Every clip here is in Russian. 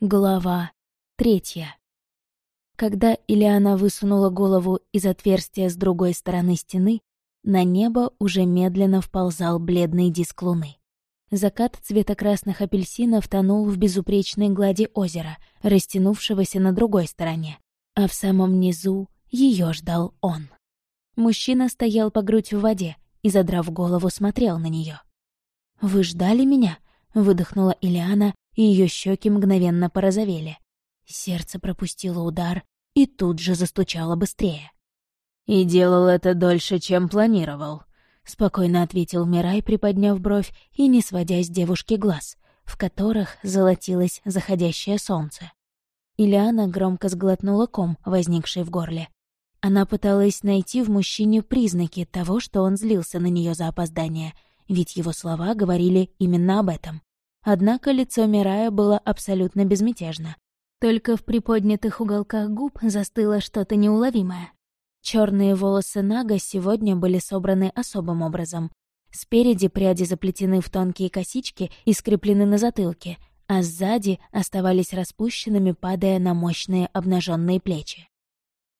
Глава третья. Когда Ильяна высунула голову из отверстия с другой стороны стены, на небо уже медленно вползал бледный диск луны. Закат цвета красных апельсинов тонул в безупречной глади озера, растянувшегося на другой стороне, а в самом низу ее ждал он. Мужчина стоял по грудь в воде и, задрав голову, смотрел на нее. «Вы ждали меня?» — выдохнула Ильяна, и ее щеки мгновенно порозовели. Сердце пропустило удар и тут же застучало быстрее. «И делал это дольше, чем планировал», — спокойно ответил Мирай, приподняв бровь и не сводя с девушки глаз, в которых золотилось заходящее солнце. Ильяна громко сглотнула ком, возникший в горле. Она пыталась найти в мужчине признаки того, что он злился на нее за опоздание, ведь его слова говорили именно об этом. Однако лицо Мирая было абсолютно безмятежно. Только в приподнятых уголках губ застыло что-то неуловимое. Черные волосы Нага сегодня были собраны особым образом. Спереди пряди заплетены в тонкие косички и скреплены на затылке, а сзади оставались распущенными, падая на мощные обнаженные плечи.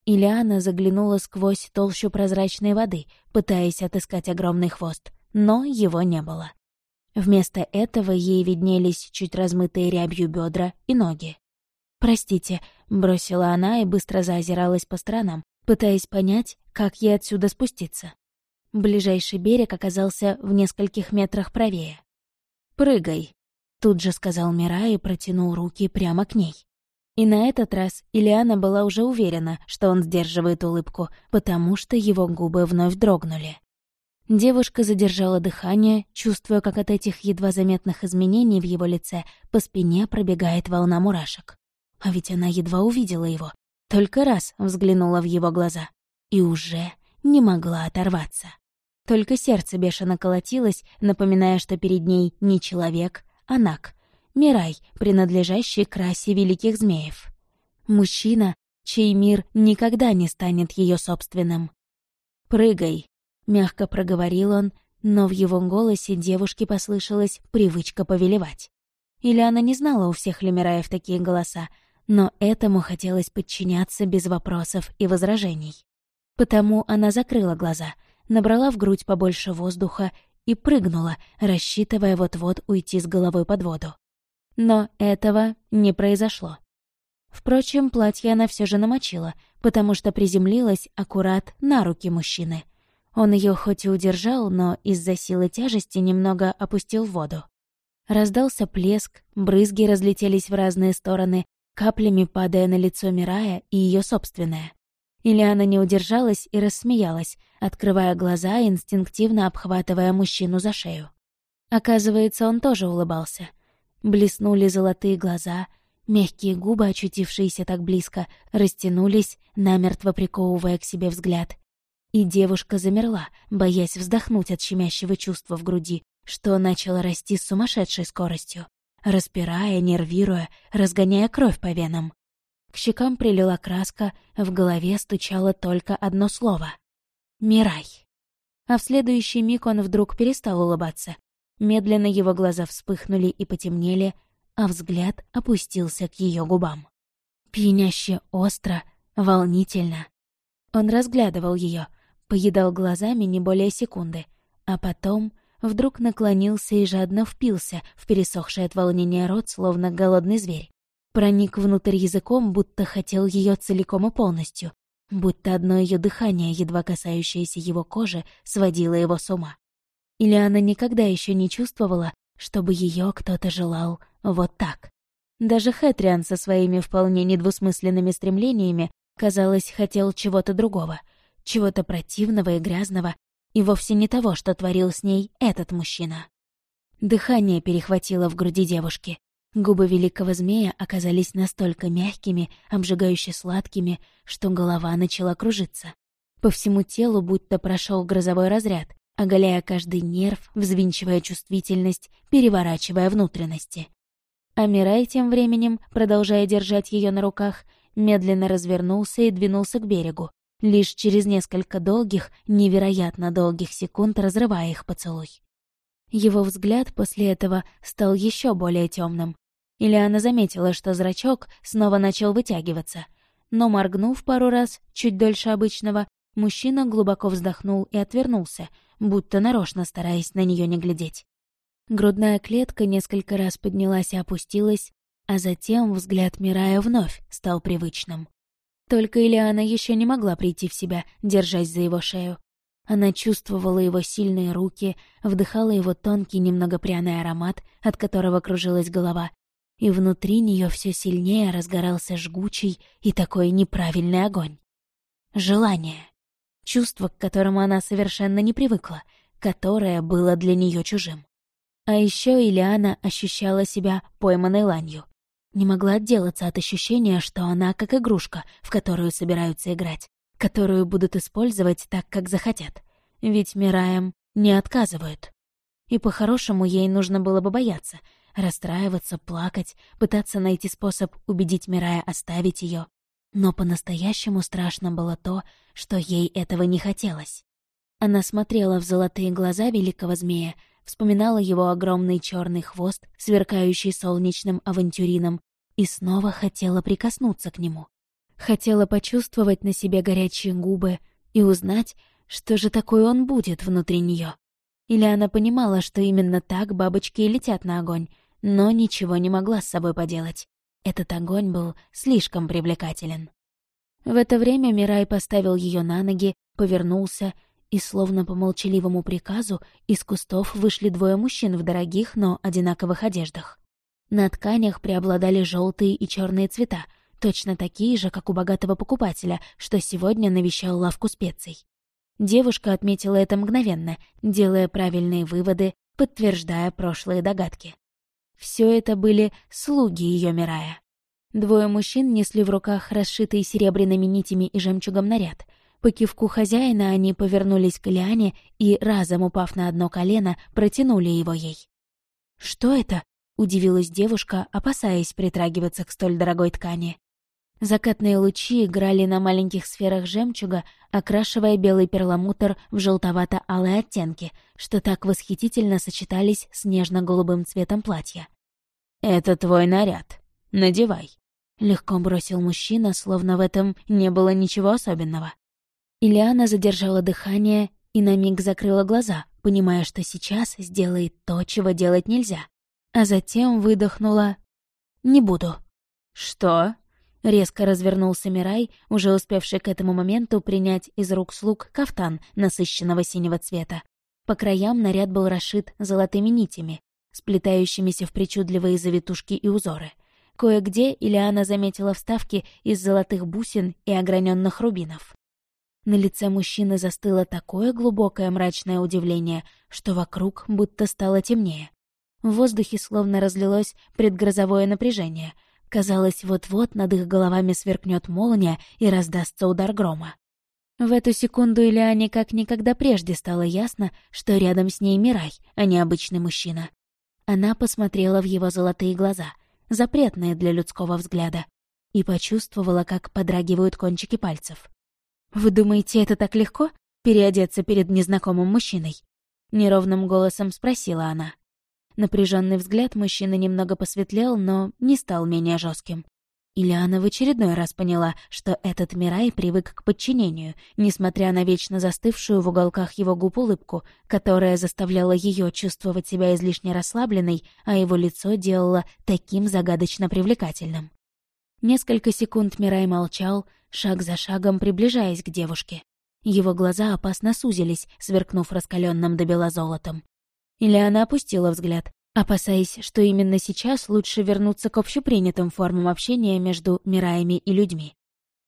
Ильяна заглянула сквозь толщу прозрачной воды, пытаясь отыскать огромный хвост, но его не было. Вместо этого ей виднелись чуть размытые рябью бедра и ноги. «Простите», — бросила она и быстро заозиралась по сторонам, пытаясь понять, как ей отсюда спуститься. Ближайший берег оказался в нескольких метрах правее. «Прыгай», — тут же сказал Мира и протянул руки прямо к ней. И на этот раз Ильяна была уже уверена, что он сдерживает улыбку, потому что его губы вновь дрогнули. Девушка задержала дыхание, чувствуя, как от этих едва заметных изменений в его лице по спине пробегает волна мурашек. А ведь она едва увидела его, только раз взглянула в его глаза и уже не могла оторваться. Только сердце бешено колотилось, напоминая, что перед ней не человек, а наг, Мирай, принадлежащий к расе великих змеев. Мужчина, чей мир никогда не станет ее собственным. «Прыгай», Мягко проговорил он, но в его голосе девушке послышалась привычка повелевать. Или она не знала у всех Лемираев такие голоса, но этому хотелось подчиняться без вопросов и возражений. Потому она закрыла глаза, набрала в грудь побольше воздуха и прыгнула, рассчитывая вот-вот уйти с головой под воду. Но этого не произошло. Впрочем, платье она все же намочила, потому что приземлилась аккурат на руки мужчины — он ее хоть и удержал, но из-за силы тяжести немного опустил в воду. Раздался плеск, брызги разлетелись в разные стороны, каплями падая на лицо Мирая и ее собственное. Ильяна не удержалась и рассмеялась, открывая глаза и инстинктивно обхватывая мужчину за шею. Оказывается, он тоже улыбался. Блеснули золотые глаза, мягкие губы, очутившиеся так близко, растянулись, намертво приковывая к себе взгляд. И девушка замерла, боясь вздохнуть от щемящего чувства в груди, что начало расти с сумасшедшей скоростью, распирая, нервируя, разгоняя кровь по венам. К щекам прилила краска, в голове стучало только одно слово — «Мирай». А в следующий миг он вдруг перестал улыбаться. Медленно его глаза вспыхнули и потемнели, а взгляд опустился к ее губам. Пьяняще остро, волнительно. Он разглядывал ее, поедал глазами не более секунды, а потом вдруг наклонился и жадно впился в пересохший от волнения рот, словно голодный зверь. Проник внутрь языком, будто хотел ее целиком и полностью, будто одно ее дыхание, едва касающееся его кожи, сводило его с ума. Или она никогда еще не чувствовала, чтобы ее кто-то желал вот так. Даже Хэтриан со своими вполне недвусмысленными стремлениями, казалось, хотел чего-то другого — чего-то противного и грязного, и вовсе не того, что творил с ней этот мужчина. Дыхание перехватило в груди девушки. Губы великого змея оказались настолько мягкими, обжигающе сладкими, что голова начала кружиться. По всему телу будто прошел грозовой разряд, оголяя каждый нерв, взвинчивая чувствительность, переворачивая внутренности. А Мирай тем временем, продолжая держать ее на руках, медленно развернулся и двинулся к берегу, лишь через несколько долгих, невероятно долгих секунд разрывая их поцелуй. Его взгляд после этого стал еще более темным. Ильяна заметила, что зрачок снова начал вытягиваться. Но, моргнув пару раз, чуть дольше обычного, мужчина глубоко вздохнул и отвернулся, будто нарочно стараясь на нее не глядеть. Грудная клетка несколько раз поднялась и опустилась, а затем взгляд Мирая вновь стал привычным. Только Ильяна еще не могла прийти в себя, держась за его шею. Она чувствовала его сильные руки, вдыхала его тонкий, немного пряный аромат, от которого кружилась голова, и внутри нее все сильнее разгорался жгучий и такой неправильный огонь. Желание. Чувство, к которому она совершенно не привыкла, которое было для нее чужим. А еще Ильяна ощущала себя пойманной ланью. Не могла отделаться от ощущения, что она как игрушка, в которую собираются играть, которую будут использовать так, как захотят. Ведь Мираем не отказывают. И по-хорошему ей нужно было бы бояться, расстраиваться, плакать, пытаться найти способ убедить Мирая оставить ее. Но по-настоящему страшно было то, что ей этого не хотелось. Она смотрела в золотые глаза великого змея, вспоминала его огромный черный хвост, сверкающий солнечным авантюрином, и снова хотела прикоснуться к нему. Хотела почувствовать на себе горячие губы и узнать, что же такое он будет внутри нее. Или она понимала, что именно так бабочки и летят на огонь, но ничего не могла с собой поделать. Этот огонь был слишком привлекателен. В это время Мирай поставил ее на ноги, повернулся и, словно по молчаливому приказу, из кустов вышли двое мужчин в дорогих, но одинаковых одеждах. На тканях преобладали желтые и черные цвета, точно такие же, как у богатого покупателя, что сегодня навещал лавку специй. Девушка отметила это мгновенно, делая правильные выводы, подтверждая прошлые догадки. Все это были слуги ее Мирая. Двое мужчин несли в руках расшитый серебряными нитями и жемчугом наряд — по кивку хозяина они повернулись к Лиане и, разом упав на одно колено, протянули его ей. «Что это?» — удивилась девушка, опасаясь притрагиваться к столь дорогой ткани. Закатные лучи играли на маленьких сферах жемчуга, окрашивая белый перламутр в желтовато-алые оттенки, что так восхитительно сочетались с нежно-голубым цветом платья. «Это твой наряд. Надевай», — легко бросил мужчина, словно в этом не было ничего особенного. Ильяна задержала дыхание и на миг закрыла глаза, понимая, что сейчас сделает то, чего делать нельзя. А затем выдохнула «Не буду». «Что?» — резко развернулся Мирай, уже успевший к этому моменту принять из рук слуг кафтан насыщенного синего цвета. По краям наряд был расшит золотыми нитями, сплетающимися в причудливые завитушки и узоры. Кое-где Ильяна заметила вставки из золотых бусин и ограненных рубинов. На лице мужчины застыло такое глубокое мрачное удивление, что вокруг будто стало темнее. В воздухе словно разлилось предгрозовое напряжение. Казалось, вот-вот над их головами сверкнет молния и раздастся удар грома. В эту секунду Ильяне как никогда прежде стало ясно, что рядом с ней Мирай, а не обычный мужчина. Она посмотрела в его золотые глаза, запретные для людского взгляда, и почувствовала, как подрагивают кончики пальцев. «Вы думаете, это так легко — переодеться перед незнакомым мужчиной?» Неровным голосом спросила она. Напряженный взгляд мужчины немного посветлел, но не стал менее жестким. Ильяна в очередной раз поняла, что этот Мирай привык к подчинению, несмотря на вечно застывшую в уголках его губ улыбку, которая заставляла ее чувствовать себя излишне расслабленной, а его лицо делало таким загадочно привлекательным. Несколько секунд Мирай молчал, шаг за шагом приближаясь к девушке. Его глаза опасно сузились, сверкнув раскаленным до бела золотом. Или она опустила взгляд, опасаясь, что именно сейчас лучше вернуться к общепринятым формам общения между Мираями и людьми.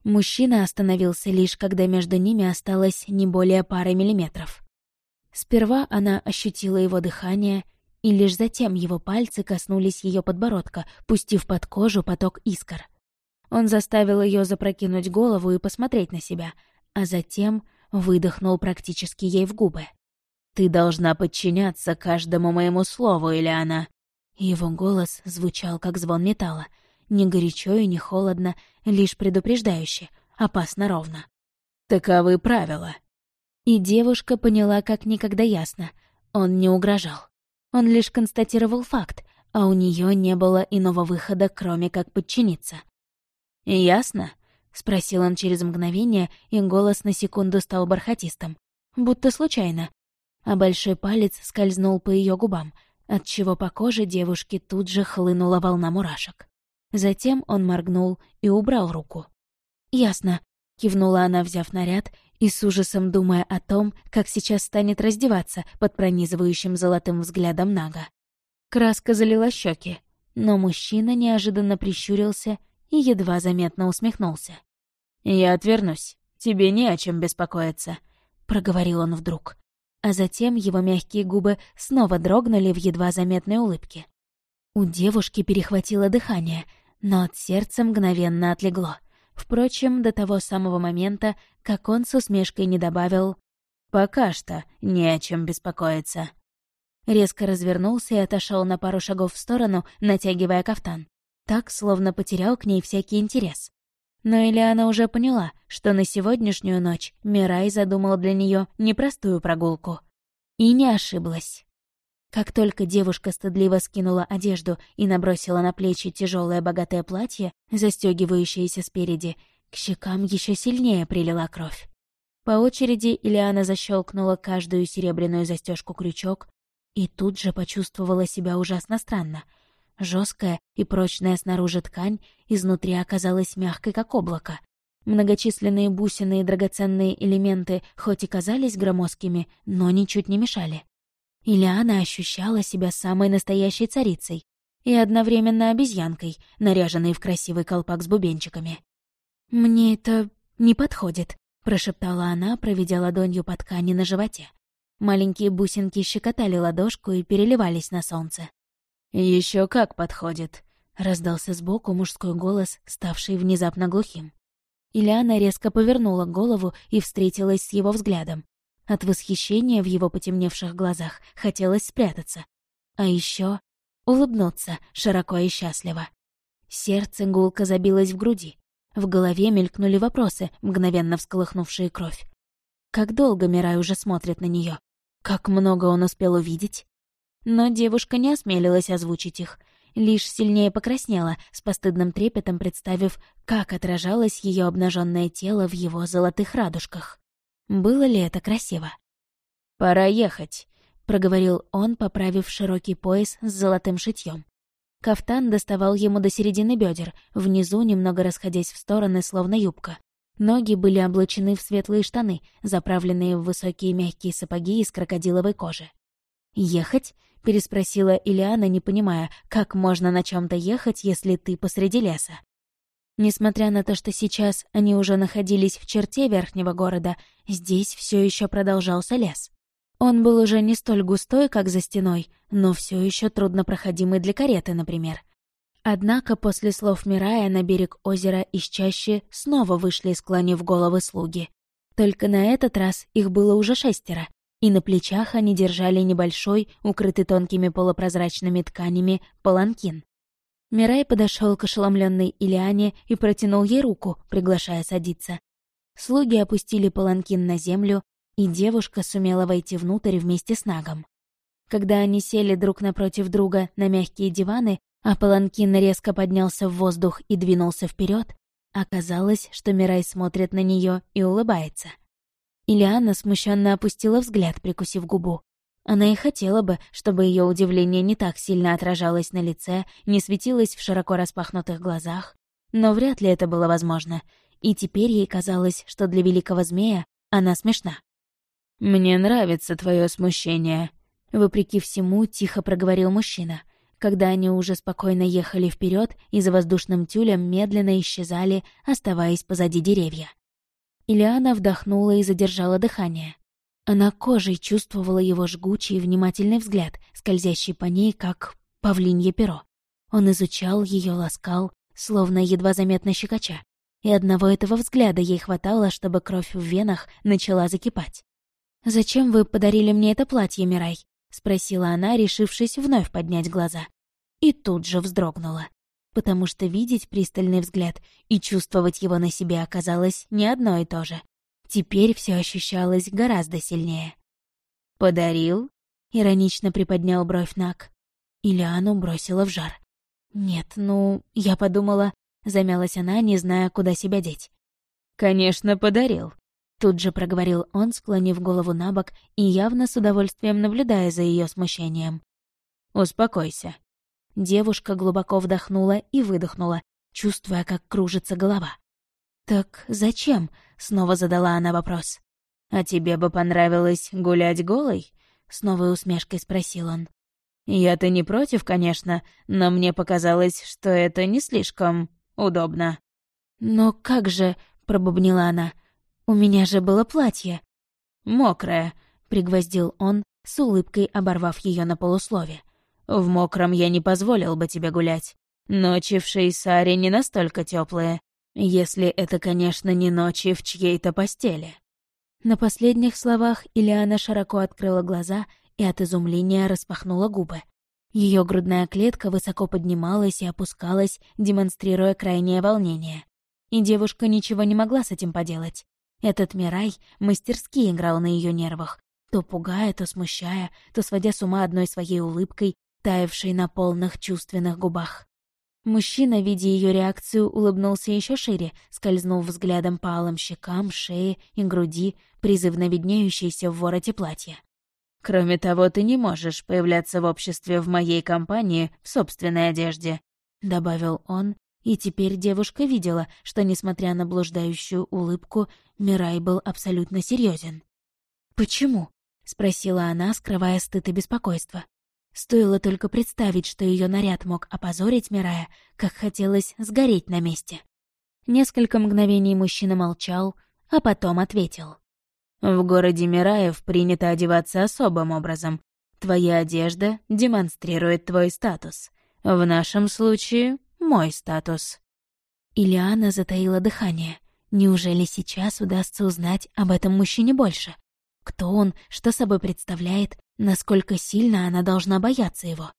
Мужчина остановился лишь, когда между ними осталось не более пары миллиметров. Сперва она ощутила его дыхание, и лишь затем его пальцы коснулись ее подбородка, пустив под кожу поток искр. Он заставил ее запрокинуть голову и посмотреть на себя, а затем выдохнул практически ей в губы. «Ты должна подчиняться каждому моему слову, Ильяна!» Его голос звучал, как звон металла. Не горячо и не холодно, лишь предупреждающе, опасно ровно. «Таковы правила». И девушка поняла как никогда ясно. Он не угрожал. Он лишь констатировал факт, а у нее не было иного выхода, кроме как подчиниться. «Ясно?» — спросил он через мгновение, и голос на секунду стал бархатистым. Будто случайно. А большой палец скользнул по ее губам, отчего по коже девушки тут же хлынула волна мурашек. Затем он моргнул и убрал руку. «Ясно», — кивнула она, взяв наряд, и с ужасом думая о том, как сейчас станет раздеваться под пронизывающим золотым взглядом Нага. Краска залила щеки, но мужчина неожиданно прищурился и едва заметно усмехнулся. «Я отвернусь. Тебе не о чем беспокоиться», — проговорил он вдруг. А затем его мягкие губы снова дрогнули в едва заметной улыбке. У девушки перехватило дыхание, но от сердца мгновенно отлегло. Впрочем, до того самого момента, как он с усмешкой не добавил «Пока что не о чем беспокоиться». Резко развернулся и отошел на пару шагов в сторону, натягивая кафтан. Так, словно потерял к ней всякий интерес. Но Ильяна уже поняла, что на сегодняшнюю ночь Мирай задумал для нее непростую прогулку. И не ошиблась. Как только девушка стыдливо скинула одежду и набросила на плечи тяжелое богатое платье, застегивающееся спереди, к щекам еще сильнее прилила кровь. По очереди Ильяна защелкнула каждую серебряную застежку крючок и тут же почувствовала себя ужасно странно. Жесткая и прочная снаружи ткань изнутри оказалась мягкой, как облако. Многочисленные бусины и драгоценные элементы хоть и казались громоздкими, но ничуть не мешали. Ильяна ощущала себя самой настоящей царицей и одновременно обезьянкой, наряженной в красивый колпак с бубенчиками. «Мне это не подходит», — прошептала она, проведя ладонью по ткани на животе. Маленькие бусинки щекотали ладошку и переливались на солнце. Еще как подходит», — раздался сбоку мужской голос, ставший внезапно глухим. Ильяна резко повернула голову и встретилась с его взглядом. От восхищения в его потемневших глазах хотелось спрятаться. А еще улыбнуться широко и счастливо. Сердце гулко забилось в груди. В голове мелькнули вопросы, мгновенно всколыхнувшие кровь. Как долго Мирай уже смотрит на нее? Как много он успел увидеть? Но девушка не осмелилась озвучить их, лишь сильнее покраснела, с постыдным трепетом представив, как отражалось ее обнаженное тело в его золотых радужках. Было ли это красиво? «Пора ехать», — проговорил он, поправив широкий пояс с золотым шитьем. Кафтан доставал ему до середины бедер, внизу немного расходясь в стороны, словно юбка. Ноги были облачены в светлые штаны, заправленные в высокие мягкие сапоги из крокодиловой кожи. «Ехать?» — переспросила Ильяна, не понимая, как можно на чем то ехать, если ты посреди леса. Несмотря на то, что сейчас они уже находились в черте верхнего города, здесь все еще продолжался лес. Он был уже не столь густой, как за стеной, но все еще труднопроходимый для кареты, например. Однако после слов Мирая на берег озера из чаще снова вышли, склонив головы слуги. Только на этот раз их было уже шестеро, и на плечах они держали небольшой, укрытый тонкими полупрозрачными тканями, паланкин. Мирай подошел к ошеломленной Илиане и протянул ей руку, приглашая садиться. Слуги опустили паланкин на землю, и девушка сумела войти внутрь вместе с Нагом. Когда они сели друг напротив друга на мягкие диваны, а паланкин резко поднялся в воздух и двинулся вперед, оказалось, что Мирай смотрит на нее и улыбается. Илиана смущенно опустила взгляд, прикусив губу. Она и хотела бы, чтобы ее удивление не так сильно отражалось на лице, не светилось в широко распахнутых глазах. Но вряд ли это было возможно. И теперь ей казалось, что для великого змея она смешна. «Мне нравится твое смущение», — вопреки всему тихо проговорил мужчина. Когда они уже спокойно ехали вперед и за воздушным тюлем медленно исчезали, оставаясь позади деревья. Ильяна вдохнула и задержала дыхание. Она кожей чувствовала его жгучий и внимательный взгляд, скользящий по ней, как павлинье перо. Он изучал ее, ласкал, словно едва заметно щекоча. И одного этого взгляда ей хватало, чтобы кровь в венах начала закипать. «Зачем вы подарили мне это платье, Мирай?» — спросила она, решившись вновь поднять глаза. И тут же вздрогнула, потому что видеть пристальный взгляд и чувствовать его на себе оказалось не одно и то же. Теперь все ощущалось гораздо сильнее. «Подарил?» — иронично приподнял бровь Нак. Ильяну бросила в жар. «Нет, ну, я подумала...» — замялась она, не зная, куда себя деть. «Конечно, подарил», — тут же проговорил он, склонив голову на бок и явно с удовольствием наблюдая за ее смущением. «Успокойся». Девушка глубоко вдохнула и выдохнула, чувствуя, как кружится голова. «Так зачем?» — снова задала она вопрос. «А тебе бы понравилось гулять голой?» — с новой усмешкой спросил он. «Я-то не против, конечно, но мне показалось, что это не слишком удобно». «Но как же...» — пробубнила она. «У меня же было платье». «Мокрое», — пригвоздил он, с улыбкой оборвав ее на полуслове. «В мокром я не позволил бы тебе гулять. Ночи в Шейсаре не настолько теплые, если это, конечно, не ночи в чьей-то постели». На последних словах Ильяна широко открыла глаза и от изумления распахнула губы. Ее грудная клетка высоко поднималась и опускалась, демонстрируя крайнее волнение. И девушка ничего не могла с этим поделать. Этот Мирай мастерски играл на ее нервах, то пугая, то смущая, то сводя с ума одной своей улыбкой, таявшей на полных чувственных губах. Мужчина, видя ее реакцию, улыбнулся еще шире, скользнув взглядом по алым щекам, шее и груди, призывно виднеющейся в вороте платья. Кроме того, ты не можешь появляться в обществе в моей компании в собственной одежде», — добавил он, и теперь девушка видела, что, несмотря на блуждающую улыбку, Мирай был абсолютно серьезен. «Почему?» — спросила она, скрывая стыд и беспокойство. Стоило только представить, что ее наряд мог опозорить Мирая, как хотелось сгореть на месте. Несколько мгновений мужчина молчал, а потом ответил. В городе Мираев принято одеваться особым образом. Твоя одежда демонстрирует твой статус. В нашем случае — мой статус». Ильяна затаила дыхание. Неужели сейчас удастся узнать об этом мужчине больше? Кто он, что собой представляет, насколько сильно она должна бояться его?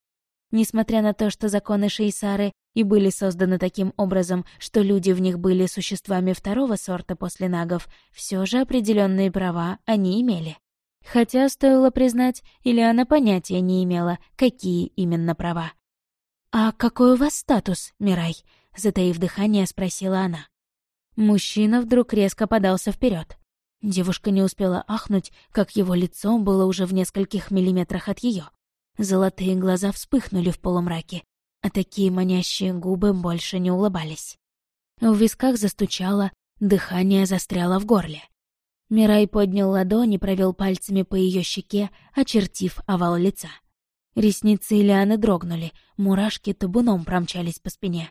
Несмотря на то, что законы Шейсары и были созданы таким образом, что люди в них были существами второго сорта после нагов, все же определенные права они имели. Хотя, стоило признать, Ильяна понятия не имела, какие именно права. «А какой у вас статус, Мирай?» — затаив дыхание, спросила она. Мужчина вдруг резко подался вперед. Девушка не успела ахнуть, как его лицо было уже в нескольких миллиметрах от ее. Золотые глаза вспыхнули в полумраке, а такие манящие губы больше не улыбались. В висках застучало, дыхание застряло в горле. Мирай поднял ладони, провел пальцами по ее щеке, очертив овал лица. Ресницы Ильяны дрогнули, мурашки табуном промчались по спине.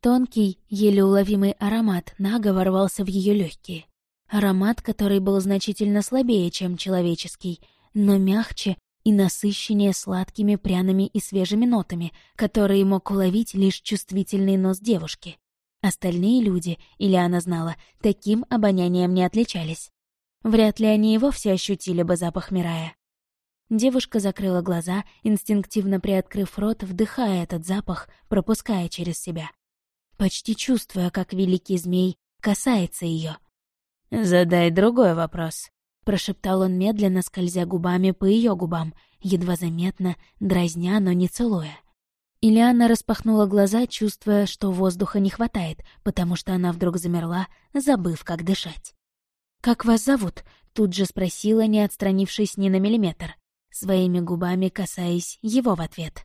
Тонкий, еле уловимый аромат Нага ворвался в ее легкие. Аромат, который был значительно слабее, чем человеческий, но мягче и насыщеннее сладкими пряными и свежими нотами, которые мог уловить лишь чувствительный нос девушки. Остальные люди, или она знала, таким обонянием не отличались. Вряд ли они и вовсе ощутили бы запах Мирая. Девушка закрыла глаза, инстинктивно приоткрыв рот, вдыхая этот запах, пропуская через себя. Почти чувствуя, как великий змей касается ее. «Задай другой вопрос», прошептал он медленно, скользя губами по ее губам, едва заметно, дразня, но не целуя. Ильяна распахнула глаза, чувствуя, что воздуха не хватает, потому что она вдруг замерла, забыв, как дышать. «Как вас зовут?» — тут же спросила, не отстранившись ни на миллиметр, своими губами касаясь его в ответ.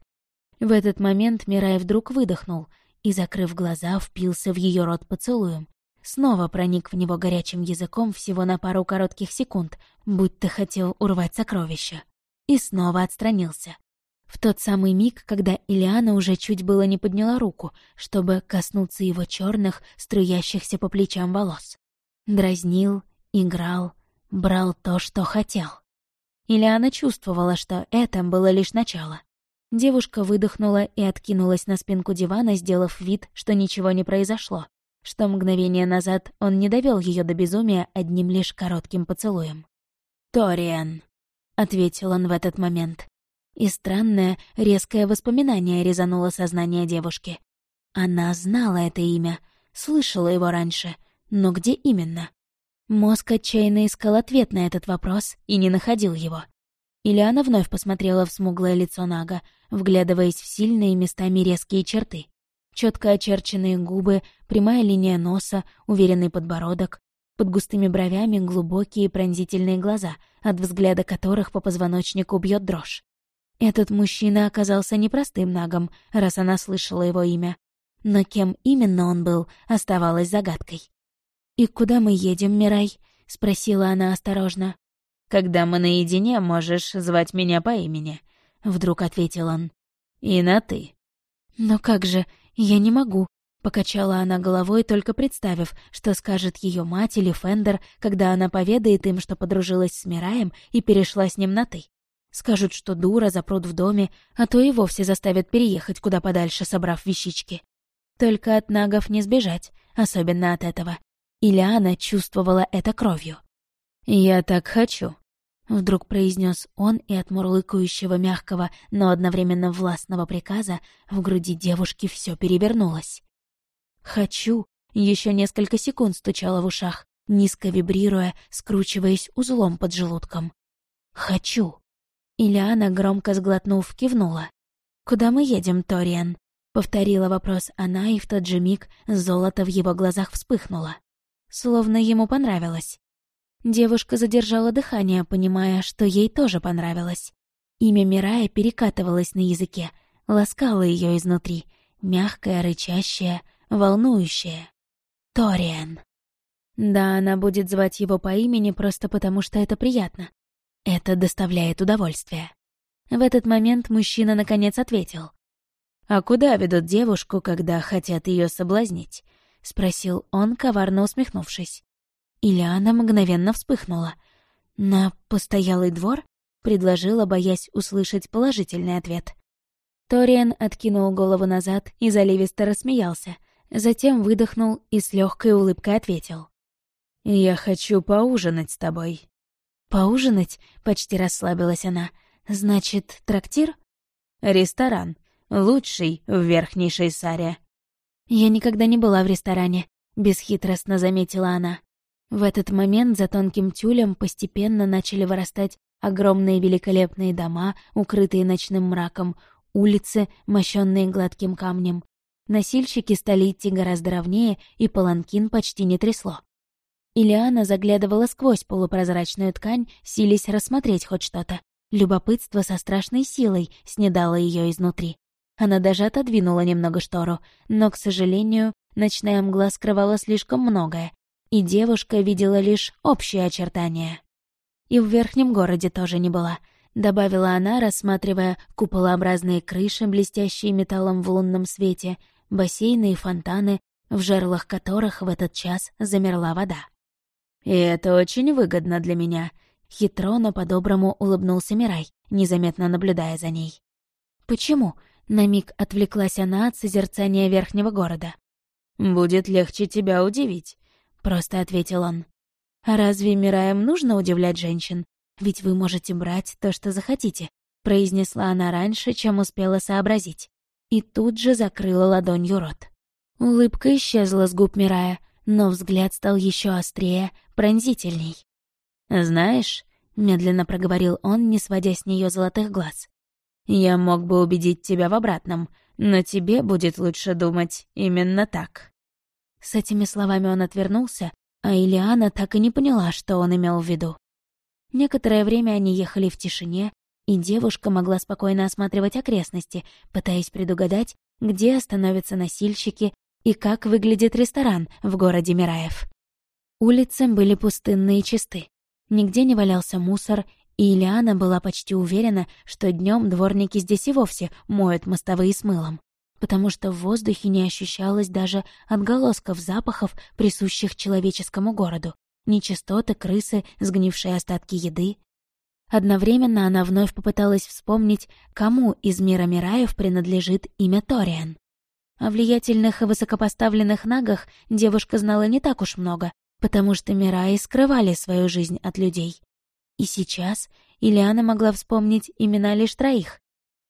В этот момент Мирай вдруг выдохнул и, закрыв глаза, впился в ее рот поцелуем, Снова проник в него горячим языком всего на пару коротких секунд, будто хотел урвать сокровища. И снова отстранился. В тот самый миг, когда Ильяна уже чуть было не подняла руку, чтобы коснуться его черных, струящихся по плечам волос. Дразнил, играл, брал то, что хотел. Ильяна чувствовала, что это было лишь начало. Девушка выдохнула и откинулась на спинку дивана, сделав вид, что ничего не произошло что мгновение назад он не довел ее до безумия одним лишь коротким поцелуем. «Ториан», — ответил он в этот момент. И странное, резкое воспоминание резануло сознание девушки. Она знала это имя, слышала его раньше, но где именно? Мозг отчаянно искал ответ на этот вопрос и не находил его. Или она вновь посмотрела в смуглое лицо Нага, вглядываясь в сильные местами резкие черты. Четко очерченные губы, прямая линия носа, уверенный подбородок, под густыми бровями глубокие пронзительные глаза, от взгляда которых по позвоночнику бьет дрожь. Этот мужчина оказался непростым нагом, раз она слышала его имя. Но кем именно он был, оставалось загадкой. «И куда мы едем, Мирай?» — спросила она осторожно. «Когда мы наедине, можешь звать меня по имени», — вдруг ответил он. «И на «ты». «Но как же, я не могу», — покачала она головой, только представив, что скажет ее мать или Фендер, когда она поведает им, что подружилась с Мираем и перешла с ним на «ты». Скажут, что дура, запрут в доме, а то и вовсе заставят переехать куда подальше, собрав вещички. Только от нагов не сбежать, особенно от этого. Ильяна чувствовала это кровью. «Я так хочу», — вдруг произнес он, и от мурлыкающего мягкого, но одновременно властного приказа в груди девушки все перевернулось. «Хочу» еще несколько секунд стучало в ушах, низко вибрируя, скручиваясь узлом под желудком. «Хочу». Ильяна, громко сглотнув, кивнула. «Куда мы едем, Ториан?» Повторила вопрос она, и в тот же миг золото в его глазах вспыхнуло. Словно ему понравилось. Девушка задержала дыхание, понимая, что ей тоже понравилось. Имя Мирая перекатывалось на языке, ласкало ее изнутри, мягкое, рычащее, волнующее. Ториан. Да, она будет звать его по имени просто потому, что это приятно. Это доставляет удовольствие. В этот момент мужчина наконец ответил. «А куда ведут девушку, когда хотят ее соблазнить?» — спросил он, коварно усмехнувшись. Ильяна мгновенно вспыхнула. «На постоялый двор?» — предложила, боясь услышать положительный ответ. Ториан откинул голову назад и заливисто рассмеялся, затем выдохнул и с легкой улыбкой ответил. «Я хочу поужинать с тобой». «Поужинать?» — почти расслабилась она. «Значит, трактир?» «Ресторан», Лучший в Верхней Шейсаре». «Я никогда не была в ресторане», — бесхитростно заметила она. В этот момент за тонким тюлем постепенно начали вырастать огромные великолепные дома, укрытые ночным мраком, улицы, мощенные гладким камнем. Носильщики стали идти гораздо ровнее, и паланкин почти не трясло. Илиана заглядывала сквозь полупрозрачную ткань, сились рассмотреть хоть что-то. Любопытство со страшной силой снедало ее изнутри. Она даже отодвинула немного штору, но, к сожалению, ночная мгла скрывала слишком многое, и девушка видела лишь общие очертания. И в верхнем городе тоже не была, добавила она, рассматривая куполообразные крыши, блестящие металлом в лунном свете, бассейны и фонтаны, в жерлах которых в этот час замерла вода. «И это очень выгодно для меня», — хитро, но по-доброму улыбнулся Мирай, незаметно наблюдая за ней. «Почему?» На миг отвлеклась она от созерцания верхнего города. «Будет легче тебя удивить», — просто ответил он. «А разве Мираем нужно удивлять женщин? Ведь вы можете брать то, что захотите», — произнесла она раньше, чем успела сообразить. И тут же закрыла ладонью рот. Улыбка исчезла с губ Мирая, но взгляд стал еще острее, пронзительней. «Знаешь», — медленно проговорил он, не сводя с нее золотых глаз, я мог бы убедить тебя в обратном, но тебе будет лучше думать именно так». С этими словами он отвернулся, а Илиана так и не поняла, что он имел в виду. Некоторое время они ехали в тишине, и девушка могла спокойно осматривать окрестности, пытаясь предугадать, где остановятся носильщики и как выглядит ресторан в городе Мираев. Улицы были пустынные и чисты. Нигде не валялся мусор, и Ильяна была почти уверена, что днем дворники здесь и вовсе моют мостовые с мылом, потому что в воздухе не ощущалось даже отголосков запахов, присущих человеческому городу. Нечистоты, крысы, сгнившие остатки еды. Одновременно она вновь попыталась вспомнить, кому из мира Мираев принадлежит имя Ториан. О влиятельных и высокопоставленных нагах девушка знала не так уж много, потому что Мираи скрывали свою жизнь от людей. И сейчас Ильяна могла вспомнить имена лишь троих.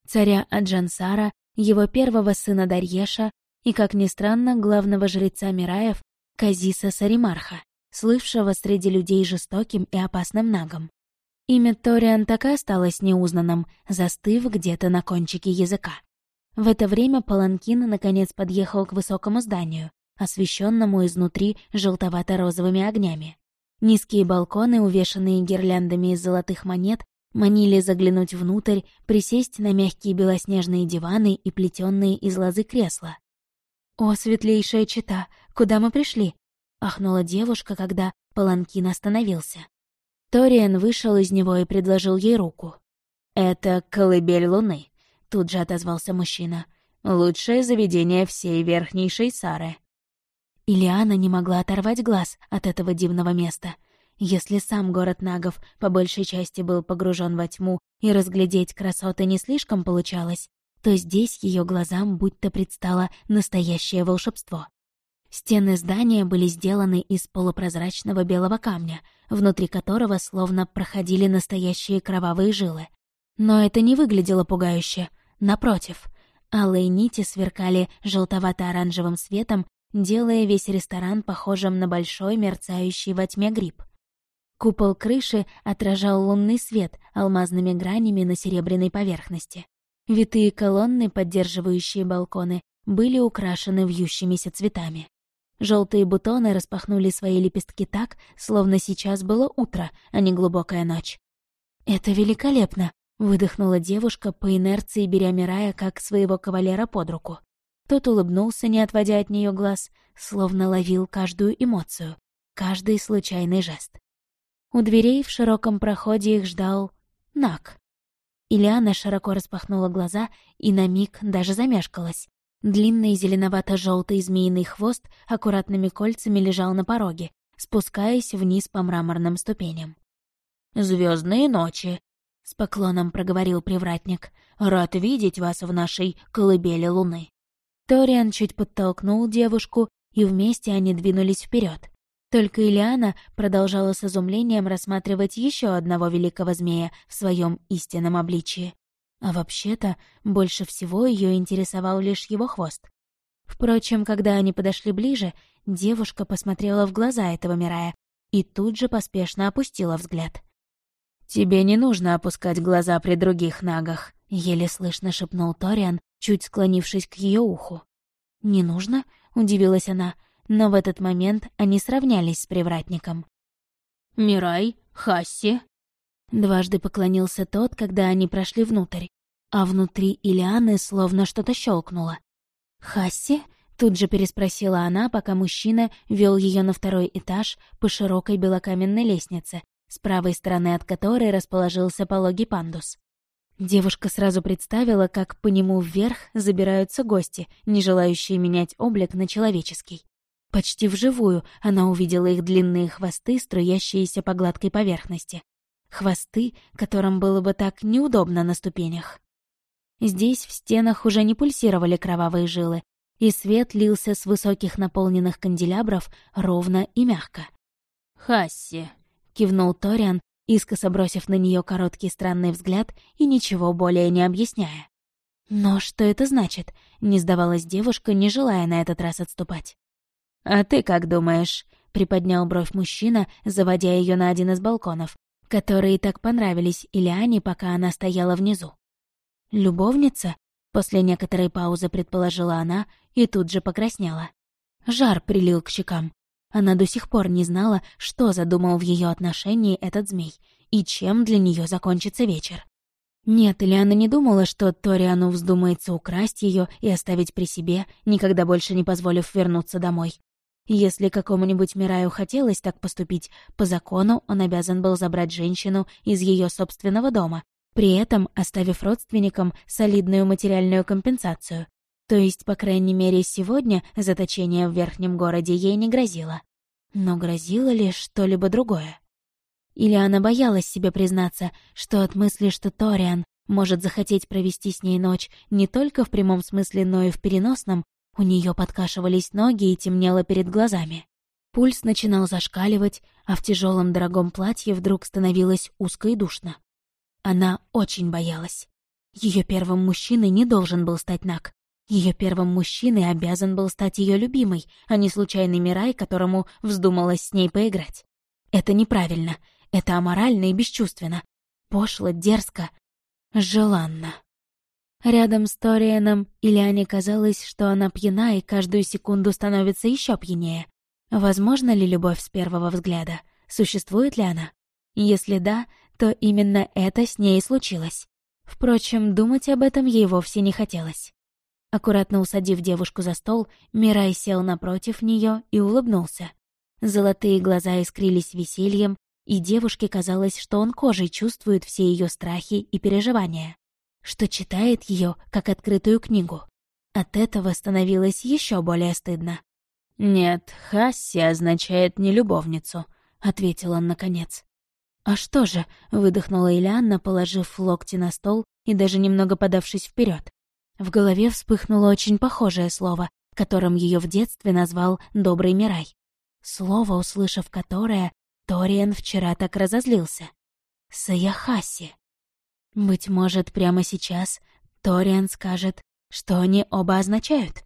Царя Аджансара, его первого сына Дарьеша и, как ни странно, главного жреца Мираев, Казиса Саримарха, слывшего среди людей жестоким и опасным нагом. Имя Ториан так и осталось неузнанным, застыв где-то на кончике языка. В это время Паланкин наконец подъехал к высокому зданию, освещенному изнутри желтовато-розовыми огнями. Низкие балконы, увешанные гирляндами из золотых монет, манили заглянуть внутрь, присесть на мягкие белоснежные диваны и плетенные из лозы кресла. «О, светлейшая чита, куда мы пришли?» — ахнула девушка, когда Паланкин остановился. Ториан вышел из него и предложил ей руку. «Это колыбель луны», — тут же отозвался мужчина. «Лучшее заведение всей Верхней Шейсары». Ильяна не могла оторвать глаз от этого дивного места. Если сам город Нагов по большей части был погружен во тьму и разглядеть красоты не слишком получалось, то здесь ее глазам будто предстало настоящее волшебство. Стены здания были сделаны из полупрозрачного белого камня, внутри которого словно проходили настоящие кровавые жилы. Но это не выглядело пугающе. Напротив, алые нити сверкали желтовато-оранжевым светом, делая весь ресторан похожим на большой мерцающий во тьме гриб. Купол крыши отражал лунный свет алмазными гранями на серебряной поверхности. Витые колонны, поддерживающие балконы, были украшены вьющимися цветами. Желтые бутоны распахнули свои лепестки так, словно сейчас было утро, а не глубокая ночь. «Это великолепно!» — выдохнула девушка по инерции, беря Мирая как своего кавалера под руку. Тот улыбнулся, не отводя от нее глаз, словно ловил каждую эмоцию, каждый случайный жест. У дверей в широком проходе их ждал Нак. Ильяна широко распахнула глаза и на миг даже замешкалась. Длинный зеленовато желтый змеиный хвост аккуратными кольцами лежал на пороге, спускаясь вниз по мраморным ступеням. Звездные ночи!» — с поклоном проговорил привратник. «Рад видеть вас в нашей колыбели луны». Ториан чуть подтолкнул девушку, и вместе они двинулись вперед. Только Ильяна продолжала с изумлением рассматривать еще одного великого змея в своем истинном обличии. А вообще-то, больше всего ее интересовал лишь его хвост. Впрочем, когда они подошли ближе, девушка посмотрела в глаза этого Мирая и тут же поспешно опустила взгляд. «Тебе не нужно опускать глаза при других нагах», — еле слышно шепнул Ториан, чуть склонившись к ее уху. «Не нужно?» — удивилась она, но в этот момент они сравнялись с привратником. «Мирай, Хасси», Дважды поклонился тот, когда они прошли внутрь, а внутри Илианы словно что-то щелкнуло. «Хасси?» — тут же переспросила она, пока мужчина вел ее на второй этаж по широкой белокаменной лестнице, с правой стороны от которой расположился пологий пандус. Девушка сразу представила, как по нему вверх забираются гости, не желающие менять облик на человеческий. Почти вживую она увидела их длинные хвосты, струящиеся по гладкой поверхности хвосты, которым было бы так неудобно на ступенях. Здесь в стенах уже не пульсировали кровавые жилы, и свет лился с высоких наполненных канделябров ровно и мягко. «Хасси», — кивнул Ториан, искоса бросив на нее короткий странный взгляд и ничего более не объясняя. «Но что это значит?» — не сдавалась девушка, не желая на этот раз отступать. «А ты как думаешь?» — приподнял бровь мужчина, заводя ее на один из балконов, которые так понравились Ильяне, пока она стояла внизу. «Любовница?» — после некоторой паузы предположила она и тут же покраснела. Жар прилил к щекам. Она до сих пор не знала, что задумал в ее отношении этот змей и чем для нее закончится вечер. Нет, Ильяна не думала, что Ториану вздумается украсть ее и оставить при себе, никогда больше не позволив вернуться домой. Если какому-нибудь Мираю хотелось так поступить, по закону он обязан был забрать женщину из ее собственного дома, при этом оставив родственникам солидную материальную компенсацию. То есть, по крайней мере, сегодня заточение в верхнем городе ей не грозило. Но грозило ли что-либо другое? Или она боялась себе признаться, что от мысли, что Ториан может захотеть провести с ней ночь не только в прямом смысле, но и в переносном, у нее подкашивались ноги и темнело перед глазами. Пульс начинал зашкаливать, а в тяжелом дорогом платье вдруг становилось узко и душно. Она очень боялась. Ее первым мужчиной не должен был стать Нак. Ее первым мужчиной обязан был стать ее любимой, а не случайный Мирай, которому вздумалось с ней поиграть. Это неправильно, это аморально и бесчувственно, пошло, дерзко, желанно. Рядом с Торианом Ильяне казалось, что она пьяна и каждую секунду становится еще пьянее. Возможно ли любовь с первого взгляда? Существует ли она? Если да, то именно это с ней случилось. Впрочем, думать об этом ей вовсе не хотелось. Аккуратно усадив девушку за стол, Мирай сел напротив нее и улыбнулся. Золотые глаза искрились весельем, и девушке казалось, что он кожей чувствует все ее страхи и переживания, что читает ее как открытую книгу. От этого становилось еще более стыдно. «Нет, Хасси означает не любовницу», — ответил он наконец. «А что же?» — выдохнула Ильянна, положив локти на стол и даже немного подавшись вперед. В голове вспыхнуло очень похожее слово, которым ее в детстве назвал «добрый Мирай». Слово, услышав которое, Ториан вчера так разозлился. Саяхаси. Быть может, прямо сейчас Ториан скажет, что они оба означают.